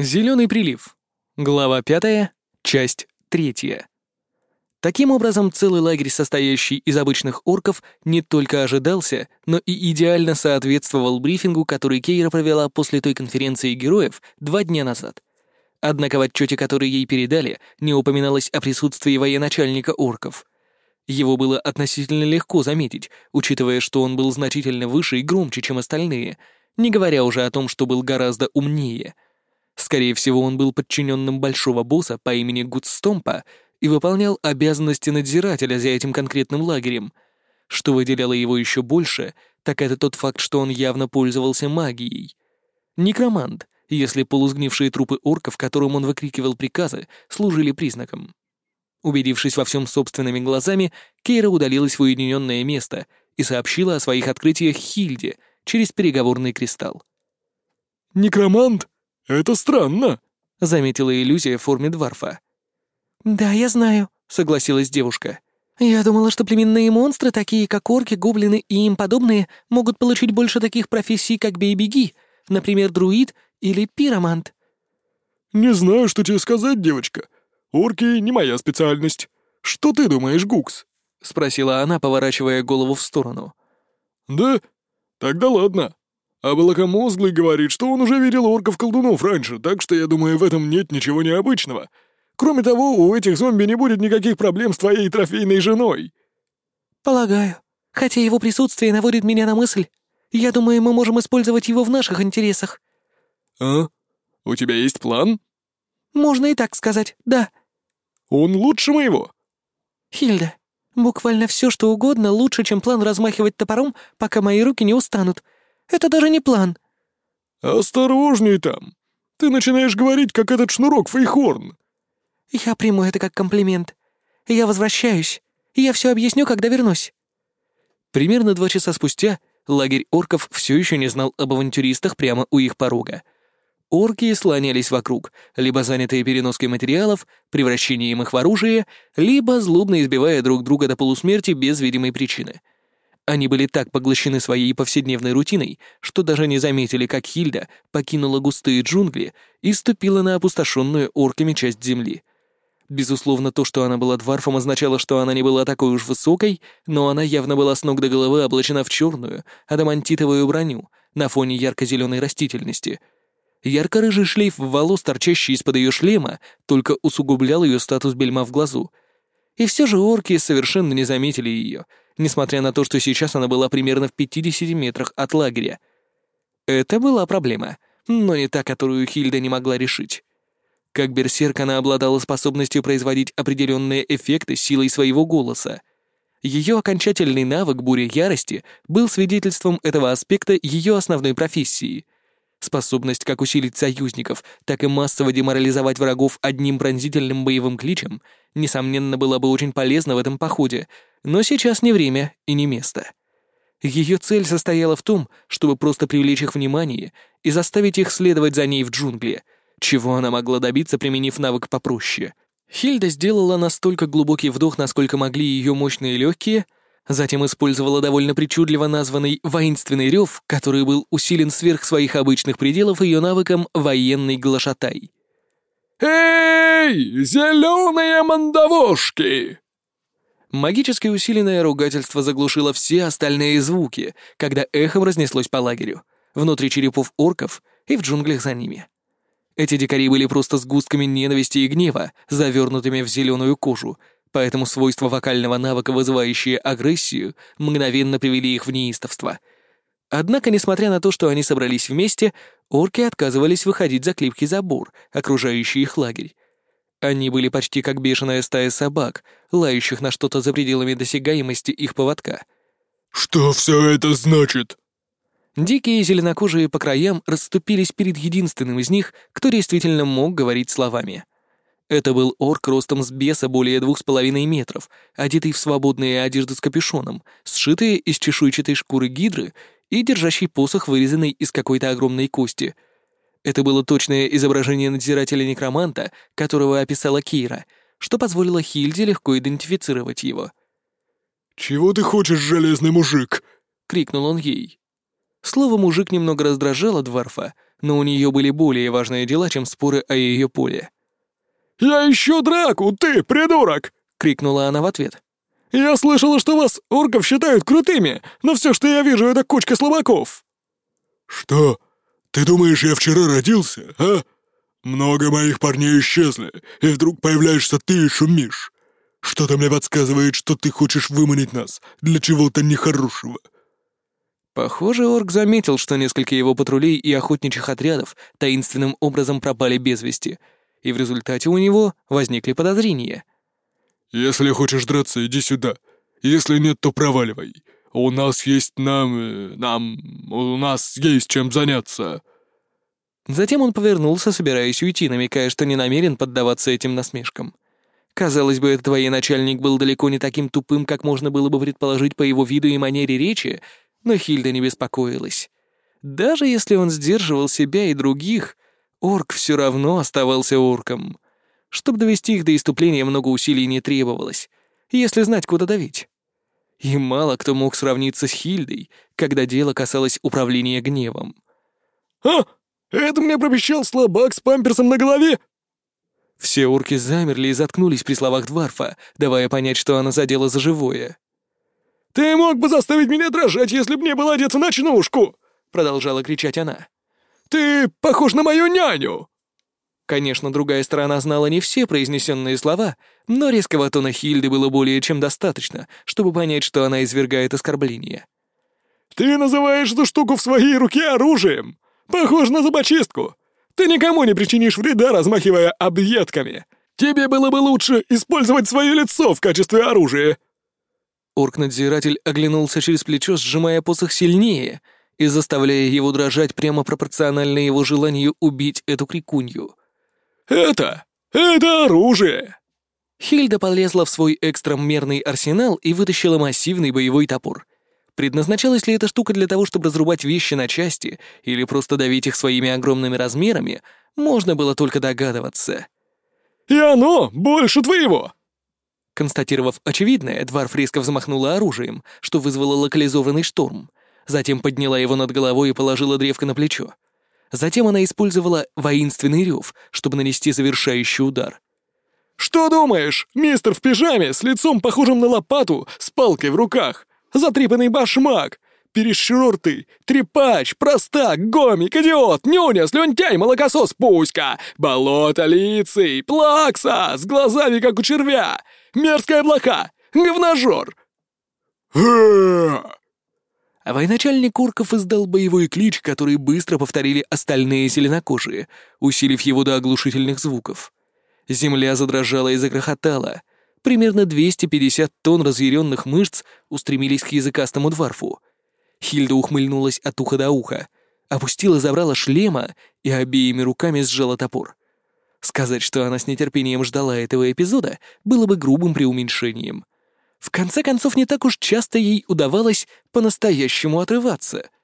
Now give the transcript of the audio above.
Зеленый прилив. Глава пятая, часть третья. Таким образом, целый лагерь, состоящий из обычных орков, не только ожидался, но и идеально соответствовал брифингу, который Кейра провела после той конференции героев два дня назад. Однако в отчете, который ей передали, не упоминалось о присутствии военачальника орков. Его было относительно легко заметить, учитывая, что он был значительно выше и громче, чем остальные, не говоря уже о том, что был гораздо умнее — Скорее всего, он был подчиненным большого босса по имени Гудстомпа и выполнял обязанности надзирателя за этим конкретным лагерем. Что выделяло его еще больше, так это тот факт, что он явно пользовался магией. Некромант, если полузгнившие трупы орков, которым он выкрикивал приказы, служили признаком. Убедившись во всем собственными глазами, Кейра удалилась в уединенное место и сообщила о своих открытиях Хильде через переговорный кристалл. «Некромант?» «Это странно», — заметила иллюзия в форме дварфа. «Да, я знаю», — согласилась девушка. «Я думала, что племенные монстры, такие как орки, гоблины и им подобные, могут получить больше таких профессий, как бей-беги, например, друид или пиромант». «Не знаю, что тебе сказать, девочка. Орки — не моя специальность. Что ты думаешь, Гукс?» — спросила она, поворачивая голову в сторону. «Да? Тогда ладно. А Волокомозглый говорит, что он уже видел орков-колдунов раньше, так что я думаю, в этом нет ничего необычного. Кроме того, у этих зомби не будет никаких проблем с твоей трофейной женой». «Полагаю. Хотя его присутствие наводит меня на мысль. Я думаю, мы можем использовать его в наших интересах». «А? У тебя есть план?» «Можно и так сказать, да». «Он лучше моего?» «Хильда, буквально все, что угодно, лучше, чем план размахивать топором, пока мои руки не устанут. Это даже не план». «Осторожней там. Ты начинаешь говорить, как этот шнурок Фейхорн». «Я приму это как комплимент. Я возвращаюсь. Я все объясню, когда вернусь». Примерно два часа спустя лагерь орков все еще не знал об авантюристах прямо у их порога. Орки слонялись вокруг, либо занятые переноской материалов, превращением их в оружие, либо злобно избивая друг друга до полусмерти без видимой причины — они были так поглощены своей повседневной рутиной, что даже не заметили, как Хильда покинула густые джунгли и ступила на опустошенную орками часть земли. Безусловно, то, что она была дворфом, означало, что она не была такой уж высокой, но она явно была с ног до головы облачена в черную, адамантитовую броню на фоне ярко-зеленой растительности. Ярко-рыжий шлейф волос, торчащий из-под ее шлема, только усугублял ее статус бельма в глазу. И все же орки совершенно не заметили ее — несмотря на то, что сейчас она была примерно в 50 метрах от лагеря. Это была проблема, но не та, которую Хильда не могла решить. Как берсерк она обладала способностью производить определенные эффекты силой своего голоса. Ее окончательный навык буря ярости был свидетельством этого аспекта ее основной профессии. Способность как усилить союзников, так и массово деморализовать врагов одним пронзительным боевым кличем, несомненно, была бы очень полезна в этом походе, но сейчас не время и не место. Ее цель состояла в том, чтобы просто привлечь их внимание и заставить их следовать за ней в джунгли, чего она могла добиться, применив навык попроще. Хильда сделала настолько глубокий вдох, насколько могли ее мощные легкие, затем использовала довольно причудливо названный «воинственный рев», который был усилен сверх своих обычных пределов ее навыком «военный глашатай». «Эй, зеленые мандавошки!» Магически усиленное ругательство заглушило все остальные звуки, когда эхом разнеслось по лагерю, внутри черепов орков и в джунглях за ними. Эти дикари были просто сгустками ненависти и гнева, завернутыми в зеленую кожу, поэтому свойства вокального навыка, вызывающие агрессию, мгновенно привели их в неистовство. Однако, несмотря на то, что они собрались вместе, орки отказывались выходить за клипкий забор, окружающий их лагерь, они были почти как бешеная стая собак, лающих на что-то за пределами досягаемости их поводка. «Что все это значит?» Дикие зеленокожие по краям расступились перед единственным из них, кто действительно мог говорить словами. Это был орк ростом с беса более двух с половиной метров, одетый в свободные одежды с капюшоном, сшитые из чешуйчатой шкуры гидры и держащий посох, вырезанный из какой-то огромной кости — это было точное изображение надзирателя-некроманта, которого описала Кира, что позволило Хильде легко идентифицировать его. «Чего ты хочешь, железный мужик?» — крикнул он ей. Слово «мужик» немного раздражало Дварфа, но у нее были более важные дела, чем споры о ее поле. «Я ищу драку, ты, придурок!» — крикнула она в ответ. «Я слышала, что вас, орков, считают крутыми, но все, что я вижу, это кучка слабаков!» «Что? Ты думаешь, я вчера родился, а? Много моих парней исчезли, и вдруг появляешься ты и шумишь. Что-то мне подсказывает, что ты хочешь выманить нас для чего-то нехорошего». Похоже, орк заметил, что несколько его патрулей и охотничьих отрядов таинственным образом пропали без вести, и в результате у него возникли подозрения. «Если хочешь драться, иди сюда. Если нет, то проваливай. У нас есть нам... Э, нам... у нас есть чем заняться». Затем он повернулся, собираясь уйти, намекая, что не намерен поддаваться этим насмешкам. Казалось бы, этот военачальник был далеко не таким тупым, как можно было бы предположить по его виду и манере речи, но Хильда не беспокоилась. Даже если он сдерживал себя и других, орк все равно оставался орком. Чтобы довести их до иступления, много усилий не требовалось, если знать, куда давить. И мало кто мог сравниться с Хильдой, когда дело касалось управления гневом. «А, это мне пропищал слабак с памперсом на голове!» Все орки замерли и заткнулись при словах Дварфа, давая понять, что она задела за живое. «Ты мог бы заставить меня дрожать, если б не был одет в ночнушку!» — продолжала кричать она. «Ты похож на мою няню!» Конечно, другая сторона знала не все произнесенные слова, но резкого тона Хильды было более чем достаточно, чтобы понять, что она извергает оскорбление. «Ты называешь эту штуку в своей руке оружием! Похож на зубочистку! Ты никому не причинишь вреда, размахивая объедками! Тебе было бы лучше использовать свое лицо в качестве оружия!» Орк-надзиратель оглянулся через плечо, сжимая посох сильнее и заставляя его дрожать прямо пропорционально его желанию убить эту крикунью. «Это... это оружие!» Хильда полезла в свой экстрамерный арсенал и вытащила массивный боевой топор. Предназначалась ли эта штука для того, чтобы разрубать вещи на части или просто давить их своими огромными размерами, можно было только догадываться. «И оно больше твоего!» Констатировав очевидное, Дварф резко взмахнула оружием, что вызвало локализованный шторм. Затем подняла его над головой и положила древко на плечо. Затем она использовала воинственный рев, чтобы нанести завершающий удар. «Что думаешь, мистер в пижаме, с лицом похожим на лопату, с палкой в руках? Затрепанный башмак? Перешёртый, трепач, простак, гомик, идиот, нюня, слюнтяй, молокосос, пуська, болото лицей, плакса, с глазами, как у червя, Мерзкая блоха! Говножор!» А военачальник Курков издал боевой клич, который быстро повторили остальные зеленокожие, усилив его до оглушительных звуков. Земля задрожала и загрохотала. Примерно 250 тонн разъяренных мышц устремились к языкастому дворфу. Хильда ухмыльнулась от уха до уха, опустила забрала шлема и обеими руками сжала топор. Сказать, что она с нетерпением ждала этого эпизода, было бы грубым преуменьшением. В конце концов, не так уж часто ей удавалось по-настоящему отрываться —